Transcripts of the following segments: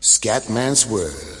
Scatman's World.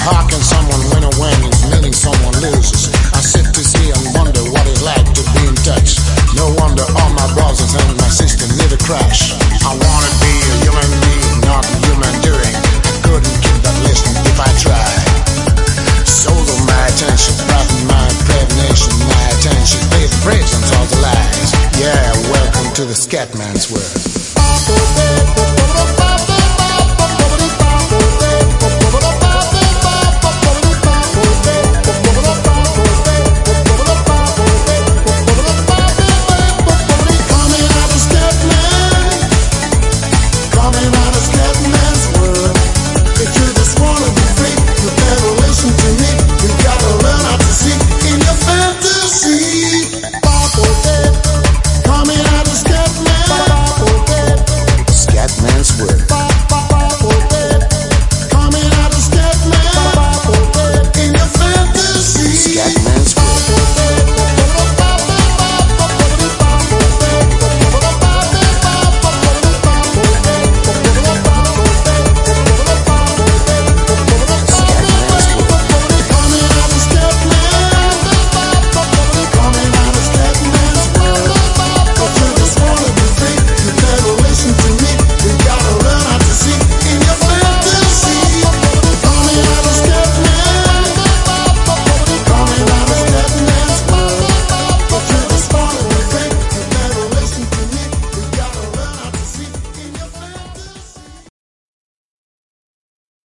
how can someone win or win meaning someone loses? I sit to see and wonder what it's like to be in touch. No wonder all my brothers and my sister need a crash. I wanna be a human being, not a human doing. I couldn't keep that listening if I tried. So though my attention, brought my prevention, my attention, pay the prisons all the lies. Yeah, welcome to the Scatman's world.